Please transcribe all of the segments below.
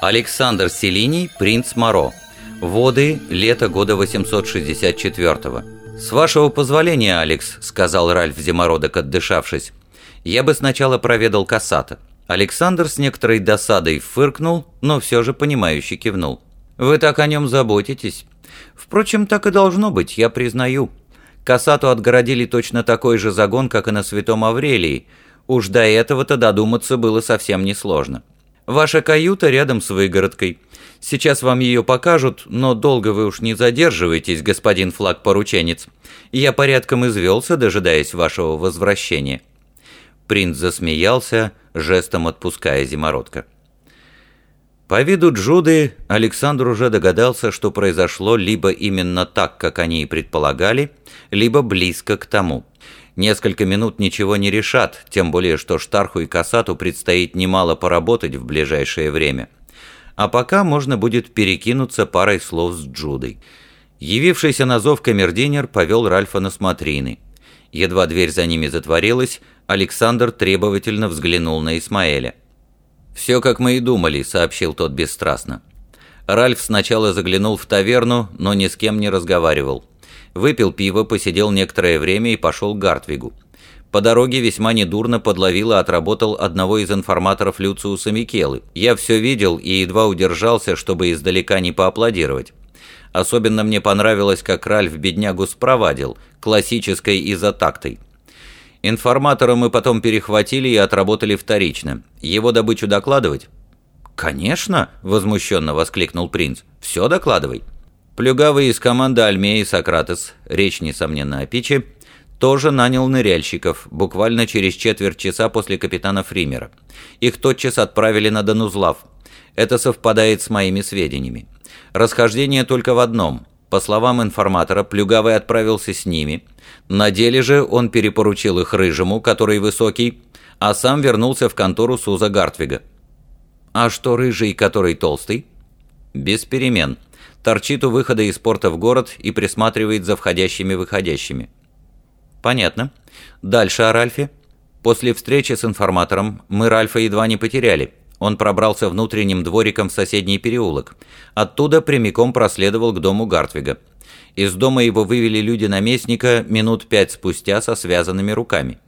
Александр Селиний, принц Моро. Воды, лето года 864-го. «С вашего позволения, Алекс», — сказал Ральф Зимородок, отдышавшись, — «я бы сначала проведал Касата». Александр с некоторой досадой фыркнул, но все же понимающе кивнул. «Вы так о нем заботитесь. Впрочем, так и должно быть, я признаю. Касату отгородили точно такой же загон, как и на Святом Аврелии. Уж до этого-то додуматься было совсем несложно. Ваша каюта рядом с выгородкой. Сейчас вам ее покажут, но долго вы уж не задерживайтесь, господин флаг-порученец. Я порядком извелся, дожидаясь вашего возвращения». Принц засмеялся, жестом отпуская зимородка. По виду Джуды Александр уже догадался, что произошло либо именно так, как они и предполагали, либо близко к тому. Несколько минут ничего не решат, тем более, что Штарху и Касату предстоит немало поработать в ближайшее время. А пока можно будет перекинуться парой слов с Джудой. Явившийся на зов камердинер повел Ральфа на смотрины. Едва дверь за ними затворилась, Александр требовательно взглянул на Исмаэля. «Все, как мы и думали», — сообщил тот бесстрастно. Ральф сначала заглянул в таверну, но ни с кем не разговаривал. Выпил пиво, посидел некоторое время и пошел к Гартвигу. По дороге весьма недурно подловил и отработал одного из информаторов Люциуса Микелы. Я все видел и едва удержался, чтобы издалека не поаплодировать. Особенно мне понравилось, как Ральф беднягу спровадил, классической изотактой. Информатора мы потом перехватили и отработали вторично. Его добычу докладывать? «Конечно!» – возмущенно воскликнул принц. «Все докладывай!» Плюгавый из команды Альмеи Сократес, речь, несомненно, о Пиче, тоже нанял ныряльщиков, буквально через четверть часа после капитана Фримера. Их тотчас отправили на Данузлав. Это совпадает с моими сведениями. Расхождение только в одном. По словам информатора, Плюгавый отправился с ними. На деле же он перепоручил их Рыжему, который высокий, а сам вернулся в контору Суза Гартвига. А что Рыжий, который толстый? Без перемен торчит у выхода из порта в город и присматривает за входящими-выходящими. Понятно. Дальше о Ральфе. После встречи с информатором мы Ральфа едва не потеряли. Он пробрался внутренним двориком в соседний переулок. Оттуда прямиком проследовал к дому Гартвига. Из дома его вывели люди наместника минут пять спустя со связанными руками.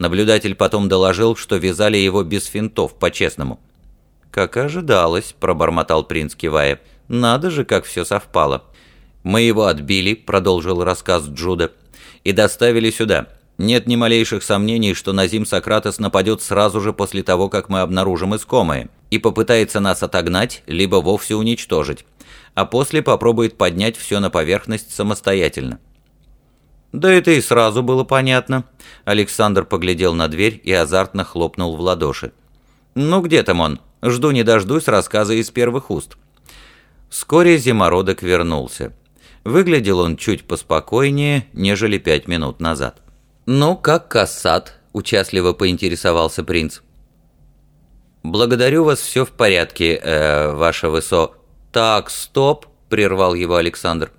Наблюдатель потом доложил, что вязали его без финтов, по-честному. «Как ожидалось», – пробормотал принц, кивая. «Надо же, как все совпало». «Мы его отбили», — продолжил рассказ Джуда, — «и доставили сюда. Нет ни малейших сомнений, что Назим Сократос нападет сразу же после того, как мы обнаружим искомое, и попытается нас отогнать, либо вовсе уничтожить, а после попробует поднять все на поверхность самостоятельно». «Да это и сразу было понятно». Александр поглядел на дверь и азартно хлопнул в ладоши. «Ну где там он? Жду не дождусь рассказа из первых уст». Вскоре зимородок вернулся. Выглядел он чуть поспокойнее, нежели пять минут назад. «Ну, как Кассат?» – участливо поинтересовался принц. «Благодарю вас, все в порядке, э, ваше высо...» «Так, стоп!» – прервал его Александр.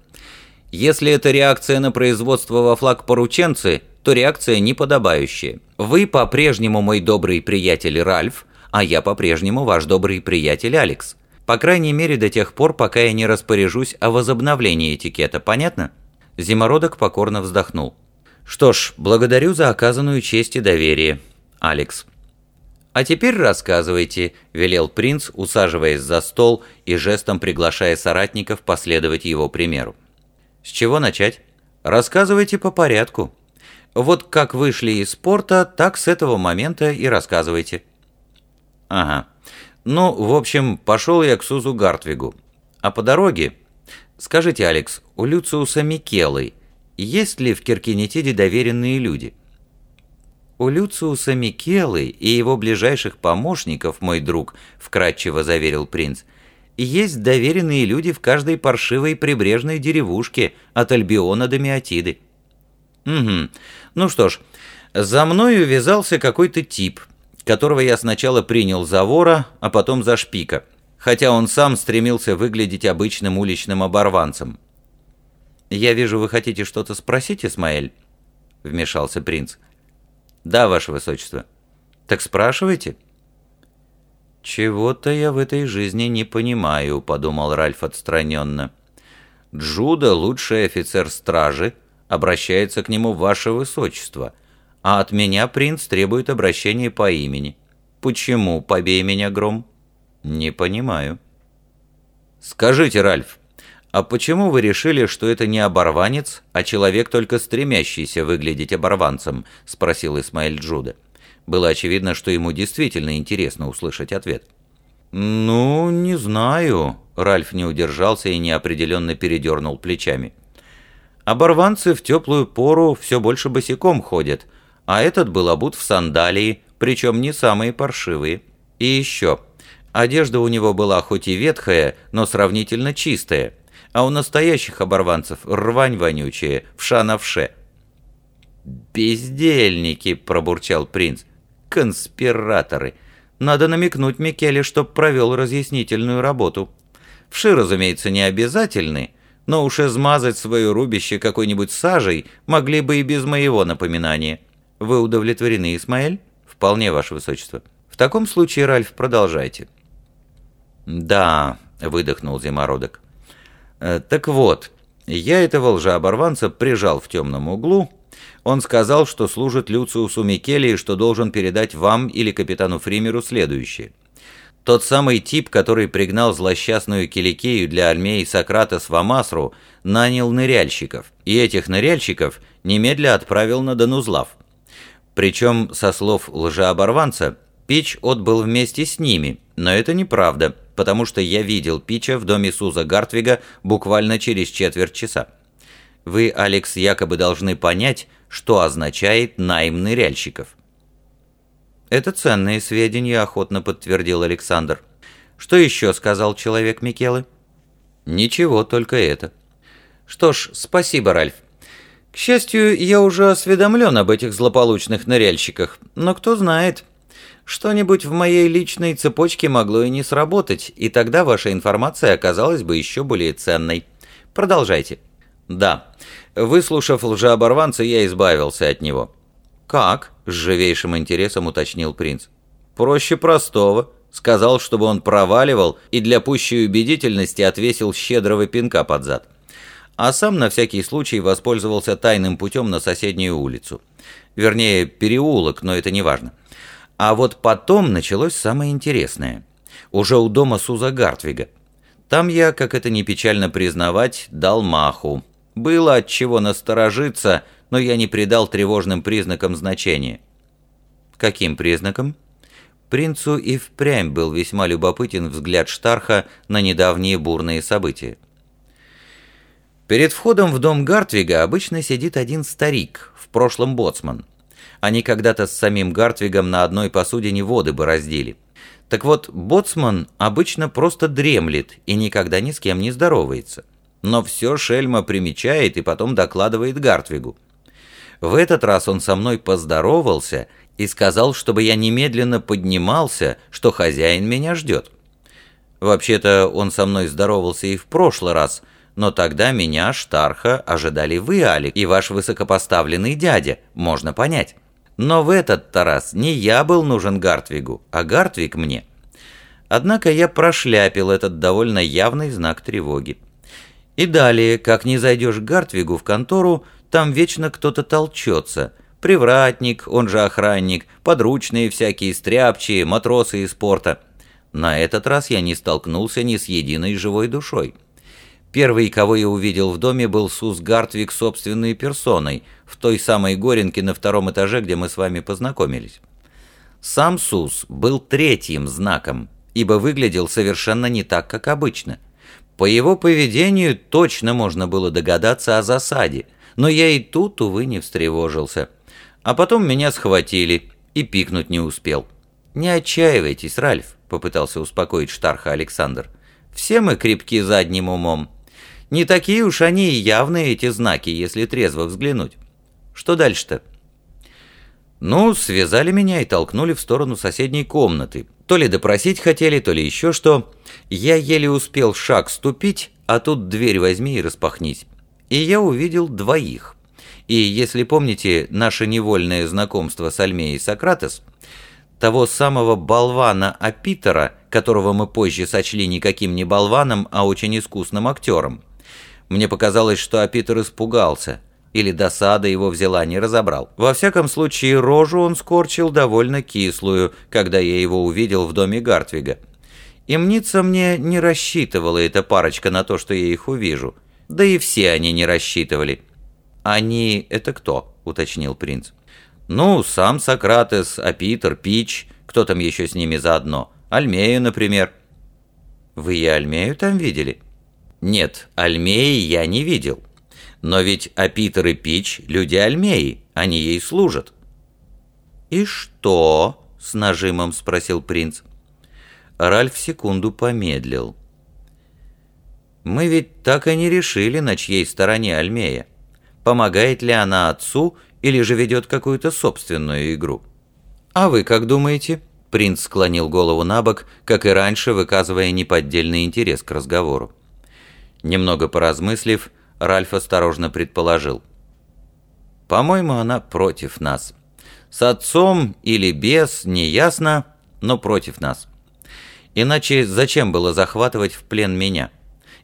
«Если это реакция на производство во флаг порученцы, то реакция неподобающая. Вы по-прежнему мой добрый приятель Ральф, а я по-прежнему ваш добрый приятель Алекс. По крайней мере, до тех пор, пока я не распоряжусь о возобновлении этикета, понятно?» Зимородок покорно вздохнул. «Что ж, благодарю за оказанную честь и доверие, Алекс». «А теперь рассказывайте», – велел принц, усаживаясь за стол и жестом приглашая соратников последовать его примеру. «С чего начать?» «Рассказывайте по порядку. Вот как вышли из спорта, так с этого момента и рассказывайте». «Ага. Ну, в общем, пошел я к Сузу Гартвигу. А по дороге... Скажите, Алекс, у Люциуса Микелы есть ли в Киркинетиде доверенные люди? У Люциуса Микелы и его ближайших помощников, мой друг, вкратчиво заверил принц, есть доверенные люди в каждой паршивой прибрежной деревушке от Альбиона до Миотиды. Угу. Ну что ж, за мной увязался какой-то тип, которого я сначала принял за вора, а потом за шпика, хотя он сам стремился выглядеть обычным уличным оборванцем. «Я вижу, вы хотите что-то спросить, Исмаэль?» — вмешался принц. «Да, ваше высочество». «Так спрашивайте». «Чего-то я в этой жизни не понимаю», — подумал Ральф отстраненно. «Джуда, лучший офицер стражи, обращается к нему ваше высочество, а от меня принц требует обращения по имени. Почему, побей меня, Гром?» «Не понимаю». «Скажите, Ральф, а почему вы решили, что это не оборванец, а человек, только стремящийся выглядеть оборванцем?» — спросил Исмаэль Джуда. Было очевидно, что ему действительно интересно услышать ответ. «Ну, не знаю», — Ральф не удержался и неопределенно передернул плечами. «Оборванцы в теплую пору все больше босиком ходят, а этот был обут в сандалии, причем не самые паршивые. И еще, одежда у него была хоть и ветхая, но сравнительно чистая, а у настоящих оборванцев рвань вонючая, вша на вше». «Бездельники!» – пробурчал принц. Конспираторы. Надо намекнуть Микеле, чтоб провел разъяснительную работу. Вши, разумеется, не обязательны, но уж измазать свое рубище какой-нибудь сажей могли бы и без моего напоминания. Вы удовлетворены, Исмаэль? Вполне, Ваше Высочество. В таком случае, Ральф, продолжайте. Да, выдохнул Зимородок. «Э, так вот, я этого лжеоборванца прижал в темном углу, он сказал, что служит Люциусу Микеле и что должен передать вам или капитану Фримеру следующее. Тот самый тип, который пригнал злосчастную Киликею для Альмеи Сократос в Амасру, нанял ныряльщиков, и этих ныряльщиков немедля отправил на Данузлав. Причем, со слов лжеоборванца, Пич отбыл вместе с ними, но это неправда, потому что я видел Пича в доме Суза Гартвига буквально через четверть часа. Вы, Алекс, якобы должны понять, что означает найм ныряльщиков. Это ценные сведения, охотно подтвердил Александр. Что еще сказал человек Микелы? Ничего, только это. Что ж, спасибо, Ральф. Счастью, я уже осведомлен об этих злополучных ныряльщиках, но кто знает, что-нибудь в моей личной цепочке могло и не сработать, и тогда ваша информация оказалась бы еще более ценной. Продолжайте. «Да. Выслушав лжеоборванца, я избавился от него». «Как?» – с живейшим интересом уточнил принц. «Проще простого. Сказал, чтобы он проваливал, и для пущей убедительности отвесил щедрого пинка под зад. А сам на всякий случай воспользовался тайным путем на соседнюю улицу. Вернее, переулок, но это не важно. А вот потом началось самое интересное. Уже у дома Суза Гартвига. Там я, как это не печально признавать, дал маху. Было от чего насторожиться, но я не придал тревожным признакам значения. Каким признаком? Принцу и впрямь был весьма любопытен взгляд Штарха на недавние бурные события. Перед входом в дом Гартвига обычно сидит один старик, в прошлом боцман. Они когда-то с самим Гартвигом на одной посудине воды бы раздели. Так вот, боцман обычно просто дремлет и никогда ни с кем не здоровается но все Шельма примечает и потом докладывает Гартвигу. В этот раз он со мной поздоровался и сказал, чтобы я немедленно поднимался, что хозяин меня ждет. Вообще-то он со мной здоровался и в прошлый раз, но тогда меня, Штарха, ожидали вы, Алик, и ваш высокопоставленный дядя, можно понять. Но в этот-то раз не я был нужен Гартвигу, а Гартвиг мне. Однако я прошляпил этот довольно явный знак тревоги. И далее, как не зайдешь к Гартвигу в контору, там вечно кто-то толчется. Привратник, он же охранник, подручные всякие стряпчие, матросы из порта. На этот раз я не столкнулся ни с единой живой душой. Первый, кого я увидел в доме, был Сус Гартвиг собственной персоной, в той самой горенке на втором этаже, где мы с вами познакомились. Сам Сус был третьим знаком, ибо выглядел совершенно не так, как обычно – по его поведению точно можно было догадаться о засаде, но я и тут, увы, не встревожился. А потом меня схватили, и пикнуть не успел. «Не отчаивайтесь, Ральф», — попытался успокоить Штарха Александр. «Все мы крепки задним умом. Не такие уж они и явные, эти знаки, если трезво взглянуть. Что дальше-то?» Ну, связали меня и толкнули в сторону соседней комнаты. То ли допросить хотели, то ли еще что. Я еле успел шаг ступить, а тут дверь возьми и распахнись. И я увидел двоих. И если помните наше невольное знакомство с Альмеей Сократос, того самого болвана Апитера, которого мы позже сочли никаким не болваном, а очень искусным актером. Мне показалось, что Апитер испугался, или досада его взяла, не разобрал. Во всяком случае, рожу он скорчил довольно кислую, когда я его увидел в доме Гартвига. И мнится мне, не рассчитывала эта парочка на то, что я их увижу. Да и все они не рассчитывали. «Они — это кто?» — уточнил принц. «Ну, сам Сократес, Апитер, Пич, кто там еще с ними заодно? Альмею, например». «Вы и Альмею там видели?» «Нет, Альмеи я не видел. Но ведь Апитер и Пич — люди Альмеи, они ей служат». «И что?» — с нажимом спросил принц. Ральф секунду помедлил. «Мы ведь так и не решили, на чьей стороне Альмея. Помогает ли она отцу или же ведет какую-то собственную игру?» «А вы как думаете?» Принц склонил голову на бок, как и раньше, выказывая неподдельный интерес к разговору. Немного поразмыслив, Ральф осторожно предположил. «По-моему, она против нас. С отцом или без, неясно, но против нас. Иначе зачем было захватывать в плен меня?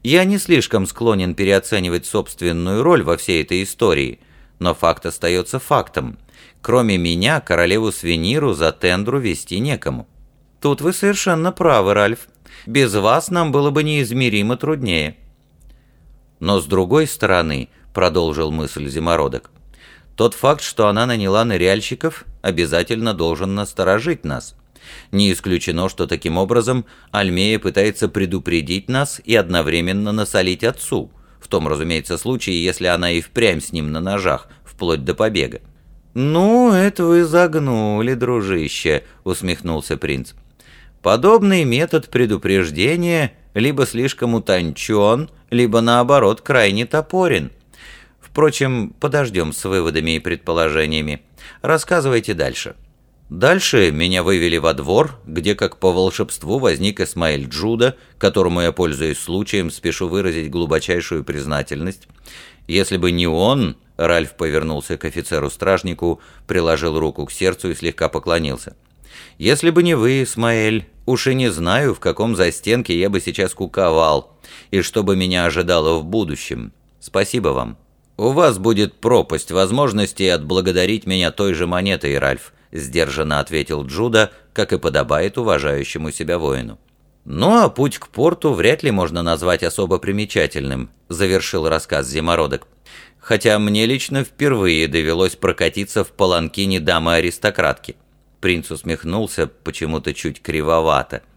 Я не слишком склонен переоценивать собственную роль во всей этой истории, но факт остается фактом. Кроме меня, королеву Свениру за тендру вести некому. Тут вы совершенно правы, Ральф. Без вас нам было бы неизмеримо труднее. Но с другой стороны, продолжил мысль Зимородок, тот факт, что она наняла ныряльщиков, обязательно должен насторожить нас. Не исключено, что таким образом Альмея пытается предупредить нас и одновременно насолить отцу, в том, разумеется, случае, если она и впрямь с ним на ножах, вплоть до побега. «Ну, это вы загнули, дружище», — усмехнулся принц. «Подобный метод предупреждения либо слишком утончен, либо, наоборот, крайне топорен. Впрочем, подождем с выводами и предположениями. Рассказывайте дальше». Дальше меня вывели во двор, где как по волшебству возник Исмаэль Джуда, которому я, пользуясь случаем, спешу выразить глубочайшую признательность. Если бы не он, Ральф повернулся к офицеру-стражнику, приложил руку к сердцу и слегка поклонился. Если бы не вы, Исмаэль, уж и не знаю, в каком застенке я бы сейчас куковал, и что бы меня ожидало в будущем. Спасибо вам. У вас будет пропасть возможностей отблагодарить меня той же монетой, Ральф сдержанно ответил Джуда, как и подобает уважающему себя воину. «Ну а путь к порту вряд ли можно назвать особо примечательным», завершил рассказ Зимородок. «Хотя мне лично впервые довелось прокатиться в паланкине дамы-аристократки». Принц усмехнулся почему-то чуть кривовато –